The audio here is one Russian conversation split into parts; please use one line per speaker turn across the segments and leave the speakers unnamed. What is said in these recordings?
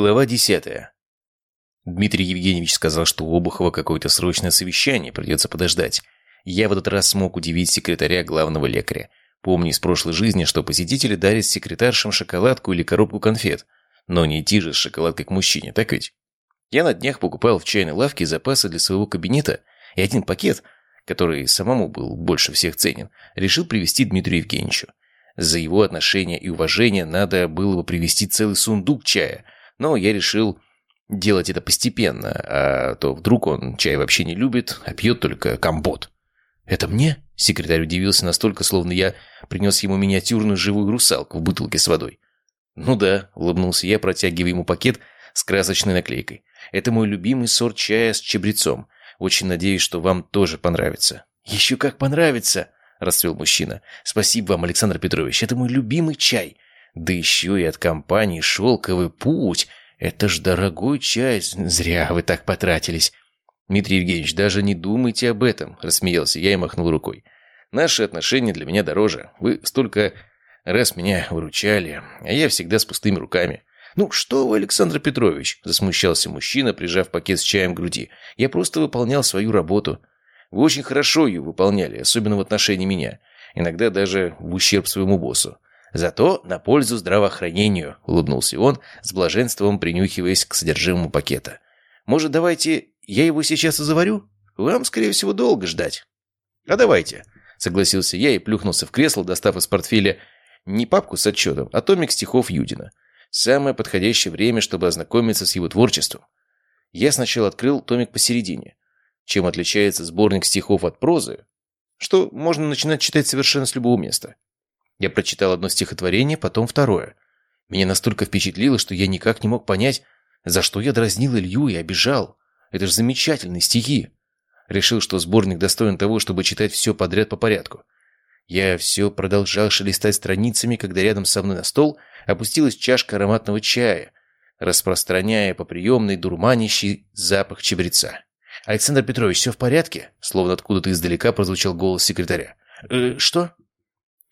Глава десятая. Дмитрий Евгеньевич сказал, что у Обухова какое-то срочное совещание, придется подождать. Я в этот раз смог удивить секретаря главного лекаря. Помню из прошлой жизни, что посетители дарят секретаршам шоколадку или коробку конфет. Но не идти же с шоколадкой к мужчине, так ведь? Я на днях покупал в чайной лавке запасы для своего кабинета, и один пакет, который самому был больше всех ценен, решил привезти Дмитрию Евгеньевичу. За его отношение и уважение надо было бы привезти целый сундук чая, но я решил делать это постепенно, а то вдруг он чай вообще не любит, а пьет только компот. «Это мне?» — секретарь удивился настолько, словно я принес ему миниатюрную живую русалку в бутылке с водой. «Ну да», — улыбнулся я, протягивая ему пакет с красочной наклейкой. «Это мой любимый сорт чая с чабрецом. Очень надеюсь, что вам тоже понравится». «Еще как понравится!» — расцвел мужчина. «Спасибо вам, Александр Петрович, это мой любимый чай. Да еще и от компании «Шелковый путь». Это ж дорогой чай, зря вы так потратились». «Дмитрий Евгеньевич, даже не думайте об этом», — рассмеялся я и махнул рукой. «Наши отношения для меня дороже. Вы столько раз меня выручали, а я всегда с пустыми руками». «Ну что вы, Александр Петрович?» – засмущался мужчина, прижав пакет с чаем к груди. «Я просто выполнял свою работу. Вы очень хорошо ее выполняли, особенно в отношении меня. Иногда даже в ущерб своему боссу. Зато на пользу здравоохранению», – улыбнулся он, с блаженством принюхиваясь к содержимому пакета. «Может, давайте я его сейчас и заварю? Вам, скорее всего, долго ждать». «А давайте», – согласился я и плюхнулся в кресло, достав из портфеля не папку с отчетом, а томик стихов Юдина. Самое подходящее время, чтобы ознакомиться с его творчеством. Я сначала открыл томик посередине. Чем отличается сборник стихов от прозы? Что можно начинать читать совершенно с любого места. Я прочитал одно стихотворение, потом второе. Меня настолько впечатлило, что я никак не мог понять, за что я дразнил Илью и обижал. Это же замечательные стихи. Решил, что сборник достоин того, чтобы читать все подряд по порядку. Я все продолжал шелестать страницами, когда рядом со мной на стол опустилась чашка ароматного чая, распространяя по приемной дурманящий запах чабреца. «Александр Петрович, все в порядке?» Словно откуда-то издалека прозвучал голос секретаря. «Э, «Что?» —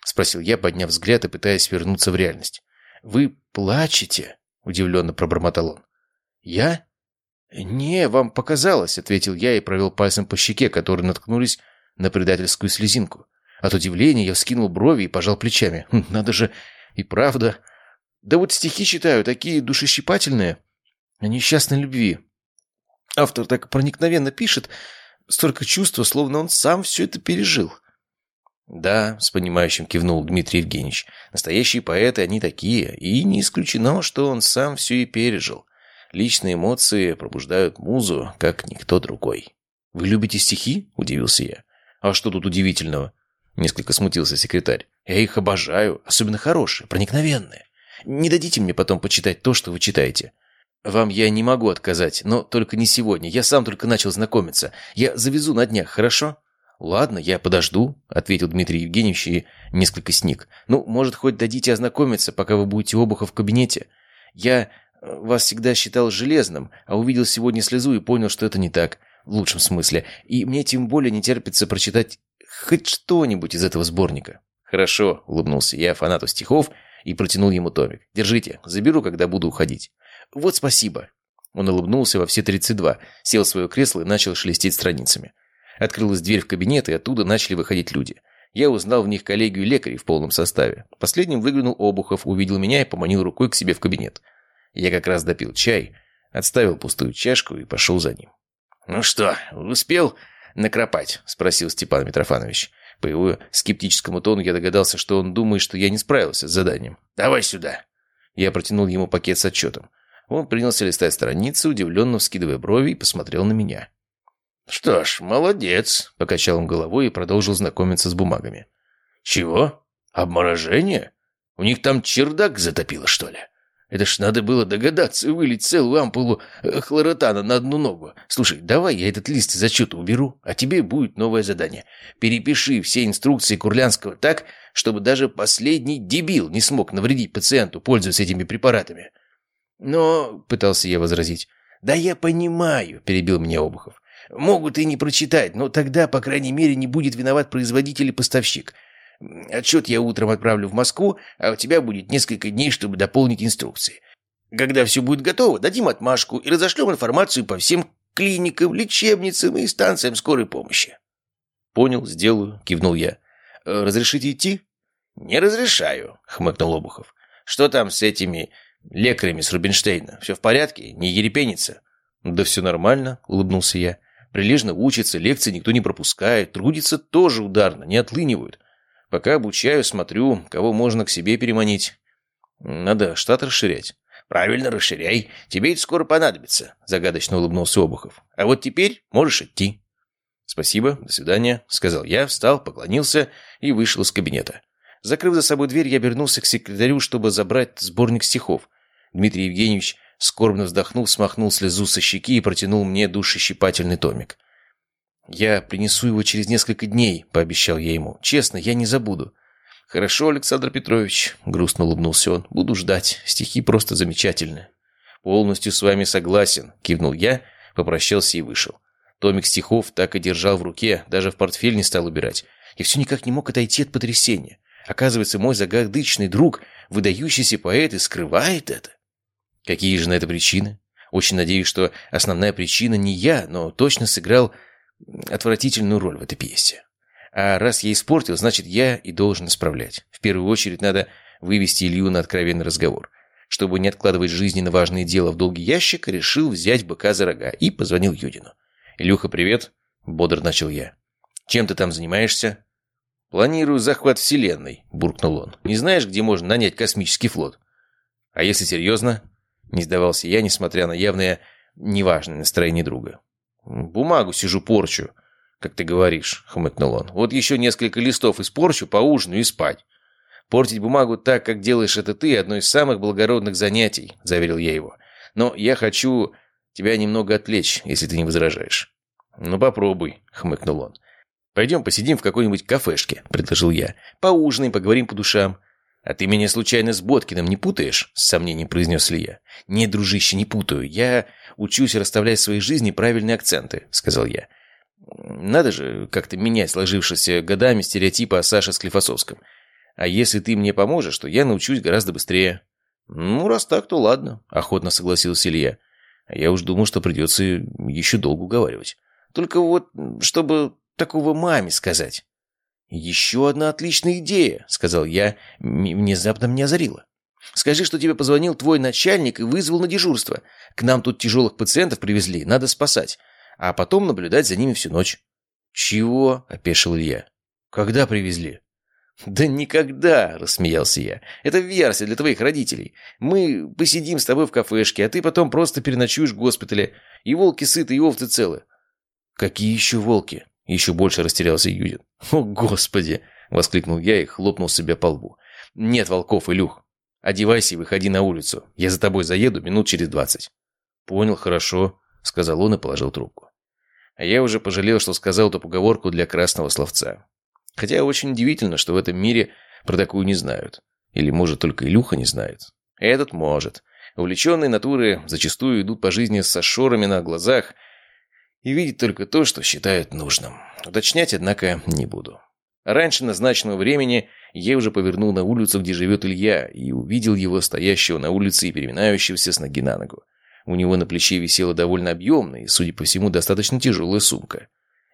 спросил я, подняв взгляд и пытаясь вернуться в реальность. «Вы плачете?» — удивленно пробормотал он. «Я?» «Не, вам показалось», — ответил я и провел пальцем по щеке, которые наткнулись на предательскую слезинку. От удивления я вскинул брови и пожал плечами. Хм, надо же, и правда. Да вот стихи читаю, такие душещипательные. О несчастной любви. Автор так проникновенно пишет, столько чувства, словно он сам все это пережил. «Да», — с понимающим кивнул Дмитрий Евгеньевич, «настоящие поэты, они такие, и не исключено, что он сам все и пережил. Личные эмоции пробуждают музу, как никто другой». «Вы любите стихи?» — удивился я. «А что тут удивительного? Несколько смутился секретарь. «Я их обожаю, особенно хорошие, проникновенные. Не дадите мне потом почитать то, что вы читаете?» «Вам я не могу отказать, но только не сегодня. Я сам только начал знакомиться. Я завезу на днях, хорошо?» «Ладно, я подожду», — ответил Дмитрий Евгеньевич и несколько сник. «Ну, может, хоть дадите ознакомиться, пока вы будете обуха в кабинете? Я э, вас всегда считал железным, а увидел сегодня слезу и понял, что это не так, в лучшем смысле. И мне тем более не терпится прочитать хоть что-нибудь из этого сборника». «Хорошо», — улыбнулся я фанату стихов и протянул ему томик. «Держите, заберу, когда буду уходить». «Вот спасибо». Он улыбнулся во все 32, сел в свое кресло и начал шелестеть страницами. Открылась дверь в кабинет, и оттуда начали выходить люди. Я узнал в них коллегию лекарей в полном составе. Последним выглянул Обухов, увидел меня и поманил рукой к себе в кабинет. Я как раз допил чай, отставил пустую чашку и пошел за ним. «Ну что, успел накропать?» – спросил Степан Митрофанович. По его скептическому тону я догадался, что он думает, что я не справился с заданием. «Давай сюда!» Я протянул ему пакет с отчетом. Он принялся листать страницы, удивленно вскидывая брови, и посмотрел на меня. «Что ж, молодец!» – покачал он головой и продолжил знакомиться с бумагами. «Чего? Обморожение? У них там чердак затопило, что ли?» Это ж надо было догадаться вылить целую ампулу э, хлоротана на одну ногу. Слушай, давай я этот лист из отчета уберу, а тебе будет новое задание. Перепиши все инструкции Курлянского так, чтобы даже последний дебил не смог навредить пациенту, пользуясь этими препаратами. Но, — пытался я возразить, — да я понимаю, — перебил меня Обухов. Могут и не прочитать, но тогда, по крайней мере, не будет виноват производитель и поставщик. Отчет я утром отправлю в Москву, а у тебя будет несколько дней, чтобы дополнить инструкции.
Когда все будет готово, дадим отмашку и разошлем информацию по всем клиникам, лечебницам и станциям скорой помощи».
«Понял, сделаю», — кивнул я. «Э, «Разрешите идти?»
«Не разрешаю», — хмыкнул Обухов. «Что там с этими лекарями с Рубинштейна? Все в порядке? Не ерепенится?»
«Да все нормально», — улыбнулся я. «Прилежно учатся, лекции никто не пропускает, трудится тоже ударно, не отлынивают. Пока обучаю, смотрю, кого можно к себе переманить. Надо штат расширять».
«Правильно, расширяй. Тебе это скоро понадобится», — загадочно улыбнулся Обухов. «А вот теперь можешь идти».
«Спасибо, до свидания», — сказал я, встал, поклонился и вышел из кабинета. Закрыв за собой дверь, я обернулся к секретарю, чтобы забрать сборник стихов. Дмитрий Евгеньевич скорбно вздохнул, смахнул слезу со щеки и протянул мне душещипательный томик. «Я принесу его через несколько дней», — пообещал я ему. «Честно, я не забуду». «Хорошо, Александр Петрович», — грустно улыбнулся он. «Буду ждать. Стихи просто замечательные». «Полностью с вами согласен», — кивнул я, попрощался и вышел. Томик стихов так и держал в руке, даже в портфель не стал убирать. Я все никак не мог отойти от потрясения. Оказывается, мой загадочный друг, выдающийся поэт, и скрывает это. Какие же на это причины? Очень надеюсь, что основная причина не я, но точно сыграл отвратительную роль в этой пьесе. А раз я испортил, значит, я и должен исправлять. В первую очередь надо вывести Илью на откровенный разговор. Чтобы не откладывать жизненно важные дела в долгий ящик, решил взять быка за рога и позвонил Юдину. «Илюха, привет!» — бодро начал я. «Чем ты там занимаешься?» «Планирую захват Вселенной», — буркнул он. «Не знаешь, где можно нанять космический флот?» «А если серьезно?» — не сдавался я, несмотря на явное неважное настроение друга. «Бумагу сижу порчу», как ты говоришь», — хмыкнул он. «Вот еще несколько листов испорчу, поужину и спать». «Портить бумагу так, как делаешь это ты, одно из самых благородных занятий», — заверил я его. «Но я хочу тебя немного отвлечь, если ты не возражаешь». «Ну, попробуй», — хмыкнул он. «Пойдем посидим в какой-нибудь кафешке», — предложил я. «Поужинаем, поговорим по душам». «А ты меня случайно с Боткиным не путаешь?» — с сомнением произнес Илья. «Нет, дружище, не путаю. Я учусь расставлять в своей жизни правильные акценты», — сказал я. Надо же как-то менять сложившиеся годами стереотипы о Саше Склифосовском. А если ты мне поможешь, то я научусь гораздо быстрее». «Ну, раз так, то ладно», — охотно согласился Илья. Я уж думал, что придется еще долго уговаривать. Только вот, чтобы такого маме сказать. «Еще одна отличная идея», — сказал я, внезапно мне озарило. «Скажи, что тебе позвонил твой начальник и вызвал на дежурство. К нам тут тяжелых пациентов привезли, надо спасать а потом наблюдать за ними всю ночь». «Чего?» — опешил Илья. «Когда привезли?» «Да никогда!» — рассмеялся я. «Это версия для твоих родителей. Мы посидим с тобой в кафешке, а ты потом просто переночуешь в госпитале. И волки сыты, и овцы целы». «Какие еще волки?» — еще больше растерялся Юдин. «О, Господи!» — воскликнул я и хлопнул себя по лбу. «Нет волков, Илюх. Одевайся и выходи на улицу. Я за тобой заеду минут через двадцать». «Понял, хорошо», — сказал он и положил трубку. А я уже пожалел, что сказал эту поговорку для красного словца. Хотя очень удивительно, что в этом мире про такую не знают. Или, может, только Илюха не знает. Этот может. Увлеченные натуры зачастую идут по жизни со шорами на глазах и видят только то, что считают нужным. Уточнять, однако, не буду. Раньше назначенного времени я уже повернул на улицу, где живет Илья, и увидел его стоящего на улице и переминающегося с ноги на ногу. У него на плече висела довольно объемная и, судя по всему, достаточно тяжелая сумка.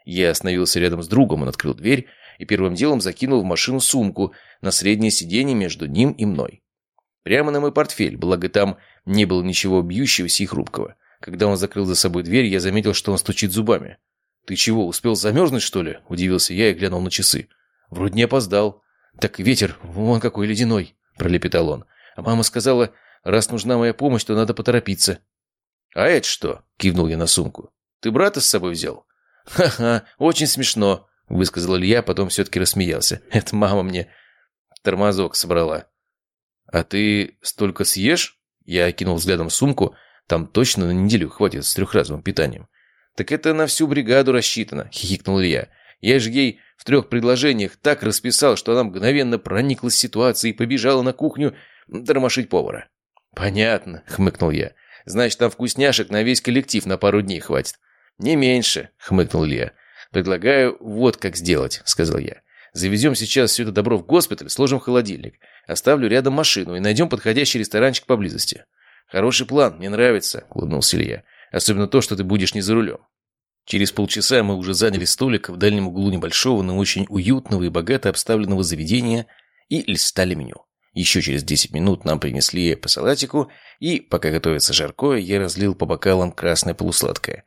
Я остановился рядом с другом, он открыл дверь и первым делом закинул в машину сумку на среднее сиденье между ним и мной. Прямо на мой портфель, благо там не было ничего бьющегося и хрупкого. Когда он закрыл за собой дверь, я заметил, что он стучит зубами. «Ты чего, успел замерзнуть, что ли?» – удивился я и глянул на часы. «Вроде не опоздал». «Так ветер, вон какой ледяной», – пролепетал он. «А мама сказала, раз нужна моя помощь, то надо поторопиться». «А это что?» — кивнул я на сумку. «Ты брата с собой взял?» «Ха-ха, очень смешно», — высказал Илья, потом все-таки рассмеялся. «Это мама мне тормозок собрала». «А ты столько съешь?» Я окинул взглядом сумку. Там точно на неделю хватит с трехразовым питанием. «Так это на всю бригаду рассчитано», — хихикнул Илья. «Я же ей в трех предложениях так расписал, что она мгновенно прониклась ситуацией и побежала на кухню тормошить повара». «Понятно», — хмыкнул я. Значит, там вкусняшек на весь коллектив на пару дней хватит. Не меньше, хмыкнул Илья. Предлагаю вот как сделать, сказал я. Завезем сейчас все это добро в госпиталь, сложим в холодильник. Оставлю рядом машину и найдем подходящий ресторанчик поблизости.
«Хороший план, мне нравится», — улыбнулся Илья. «Особенно то, что ты будешь не за рулем».
Через полчаса мы уже заняли столик в дальнем углу небольшого, но очень уютного и богато обставленного заведения и листали меню. Еще через 10 минут нам принесли по салатику, и, пока готовится жаркое, я разлил по бокалам красное полусладкое.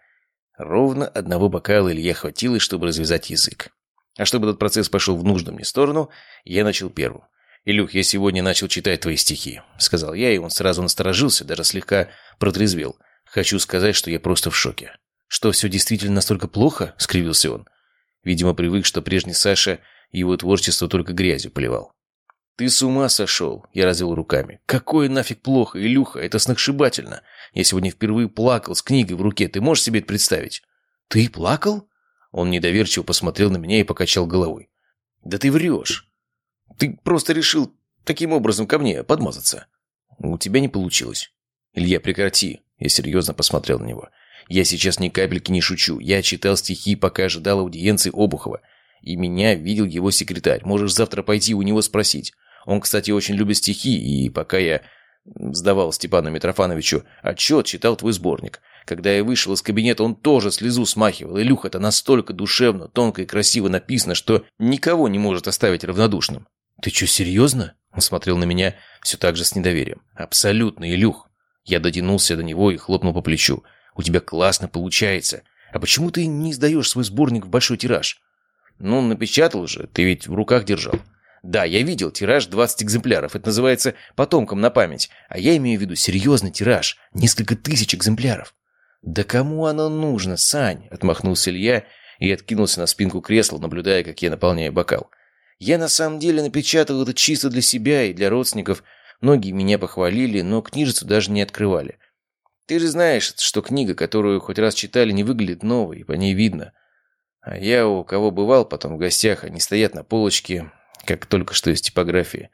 Ровно одного бокала Илье хватило, чтобы развязать язык. А чтобы этот процесс пошел в нужную мне сторону, я начал первым. «Илюх, я сегодня начал читать твои стихи», — сказал я, и он сразу насторожился, даже слегка протрезвел. «Хочу сказать, что я просто в шоке». «Что, все действительно настолько плохо?» — скривился он. Видимо, привык, что прежний Саша его творчество только грязью поливал. «Ты с ума сошел!» — я развел руками. «Какое нафиг плохо, Илюха, это сногсшибательно! Я сегодня впервые плакал с книгой в руке, ты можешь себе это представить?» «Ты плакал?» Он недоверчиво посмотрел на меня и покачал головой. «Да ты врешь! Ты просто решил таким образом ко мне подмазаться!» «У тебя не получилось!» «Илья, прекрати!» Я серьезно посмотрел на него. «Я сейчас ни капельки не шучу. Я читал стихи, пока ожидал аудиенции Обухова. И меня видел его секретарь. Можешь завтра пойти у него спросить. Он, кстати, очень любит стихи, и пока я сдавал Степану Митрофановичу отчет, читал твой сборник. Когда я вышел из кабинета, он тоже слезу смахивал. Илюх, это настолько душевно, тонко и красиво написано, что никого не может оставить равнодушным. «Ты что, серьезно?» Он смотрел на меня все так же с недоверием. «Абсолютно, Илюх». Я дотянулся до него и хлопнул по плечу. «У тебя классно получается. А почему ты не издаешь свой сборник в большой тираж?» «Ну, напечатал же. Ты ведь в руках держал». Да, я видел тираж 20 экземпляров. Это называется потомкам на память. А я имею в виду серьезный тираж. Несколько тысяч экземпляров. Да кому оно нужно, Сань? Отмахнулся Илья и откинулся на спинку кресла, наблюдая, как я наполняю бокал. Я на самом деле напечатал это чисто для себя и для родственников. Многие меня похвалили, но книжицу даже не открывали. Ты же знаешь, что книга, которую хоть раз читали, не выглядит новой, по ней видно. А я у кого бывал потом в гостях, они стоят на полочке, как только что из типографии.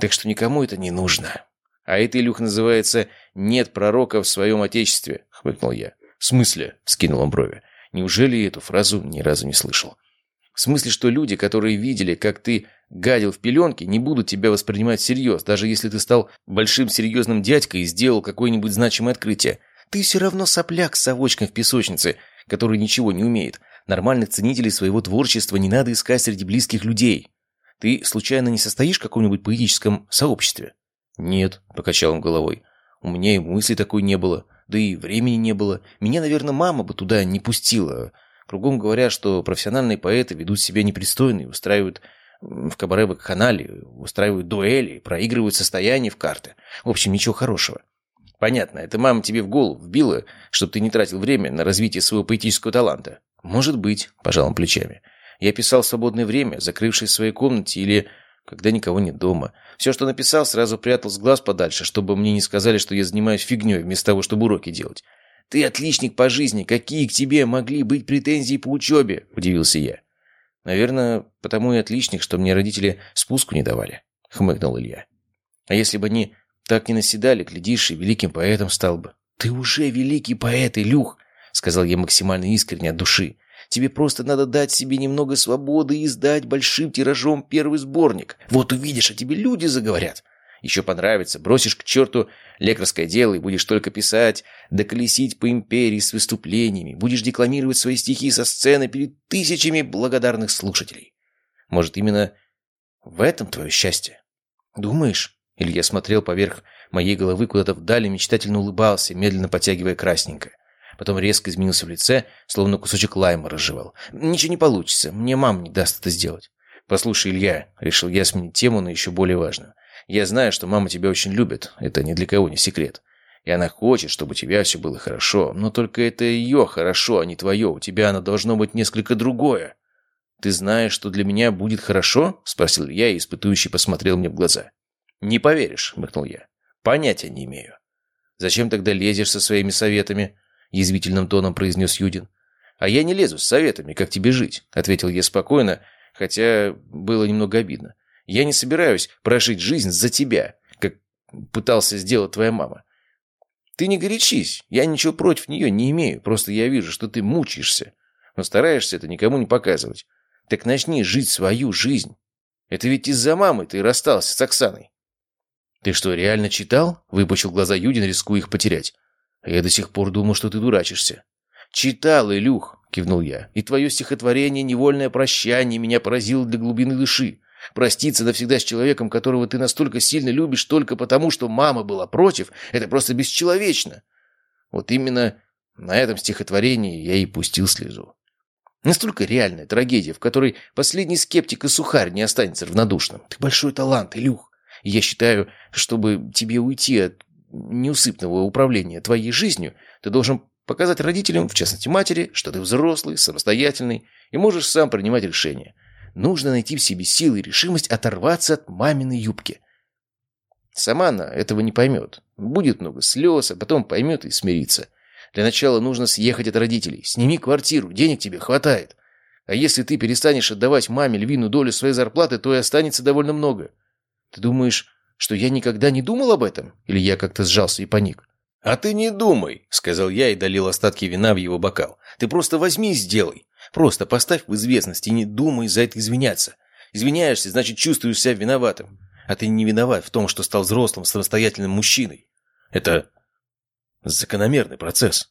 Так что никому это не нужно. А это, Илюх, называется «нет пророка в своем отечестве», — хмыкнул я. «В смысле?» — скинул он брови. «Неужели эту фразу ни разу не слышал?» «В смысле, что люди, которые видели, как ты гадил в пеленке, не будут тебя воспринимать всерьез, даже если ты стал большим серьезным дядькой и сделал какое-нибудь значимое открытие. Ты все равно сопляк с совочком в песочнице, который ничего не умеет. Нормальных ценителей своего творчества не надо искать среди близких людей. Ты, случайно, не состоишь в каком-нибудь поэтическом сообществе?» «Нет», — покачал он головой. «У меня и мысли такой не было, да и времени не было. Меня, наверное, мама бы туда не пустила. Кругом говорят, что профессиональные поэты ведут себя непристойно и устраивают в кабаре-вакханале, устраивают дуэли, проигрывают состояние в карты. В общем, ничего хорошего. Понятно, это мама тебе в голову вбила, чтобы ты не тратил время на развитие своего поэтического таланта. Может быть, пожал он плечами. Я писал в свободное время, закрывшись в своей комнате или когда никого нет дома. Все, что написал, сразу прятал с глаз подальше, чтобы мне не сказали, что я занимаюсь фигней, вместо того, чтобы уроки делать. «Ты отличник по жизни. Какие к тебе могли быть претензии по учебе?» – удивился я. «Наверное, потому и отличник, что мне родители спуску не давали», – хмыкнул Илья. «А если бы они так не наседали, глядишь, и великим поэтом стал бы». «Ты уже великий поэт, Илюх!» – сказал я максимально искренне от души. Тебе просто надо дать себе немного свободы и издать большим тиражом первый сборник. Вот увидишь, а тебе люди заговорят. Еще понравится, бросишь к черту лекарское дело и будешь только писать, да по империи с выступлениями, будешь декламировать свои стихи со сцены перед тысячами благодарных слушателей. Может, именно в этом твое счастье? Думаешь? Илья смотрел поверх моей головы куда-то вдали, мечтательно улыбался, медленно потягивая красненькое. Потом резко изменился в лице, словно кусочек лайма разжевал. «Ничего не получится. Мне мама не даст это сделать». «Послушай, Илья», — решил я сменить тему, но еще более важную. «Я знаю, что мама тебя очень любит. Это ни для кого не секрет. И она хочет, чтобы у тебя все было хорошо. Но только это ее хорошо, а не твое. У тебя оно должно быть несколько другое». «Ты знаешь, что для меня будет хорошо?» — спросил я и испытующий посмотрел мне в глаза. «Не поверишь», — мыкнул я. «Понятия не имею». «Зачем тогда лезешь со своими советами?» — язвительным тоном произнес Юдин. «А я не лезу с советами, как тебе жить», — ответил я спокойно, хотя было немного обидно. «Я не собираюсь прожить жизнь за тебя, как пытался сделать твоя мама. Ты не горячись, я ничего против нее не имею, просто я вижу, что ты мучаешься, но стараешься это никому не показывать. Так начни жить свою жизнь. Это ведь из-за мамы ты расстался с Оксаной». «Ты что, реально читал?» — выпучил глаза Юдин, рискуя их потерять. «А я до сих пор думал, что ты дурачишься». «Читал, Илюх!» — кивнул я. «И твое стихотворение «Невольное прощание» меня поразило для глубины души. Проститься навсегда с человеком, которого ты настолько сильно любишь только потому, что мама была против, это просто бесчеловечно. Вот именно на этом стихотворении я и пустил слезу. Настолько реальная трагедия, в которой последний скептик и сухарь не останется равнодушным. Ты большой талант, Илюх. Я считаю, чтобы тебе уйти от неусыпного управления твоей жизнью, ты должен показать родителям, в частности матери, что ты взрослый, самостоятельный и можешь сам принимать решения. Нужно найти в себе силы и решимость оторваться от маминой юбки. Сама она этого не поймет. Будет много слез, а потом поймет и смирится. Для начала нужно съехать от родителей. Сними квартиру, денег тебе хватает. А если ты перестанешь отдавать маме львиную долю своей зарплаты, то и останется довольно много. Ты думаешь, что я никогда не думал об этом? Или я как-то сжался и паник?
«А ты не думай», — сказал я и долил остатки вина в его бокал. «Ты просто возьми и сделай. Просто поставь в известность и не думай за это извиняться. Извиняешься, значит, чувствуешь себя виноватым. А ты не виноват в том, что стал взрослым, самостоятельным мужчиной. Это закономерный процесс.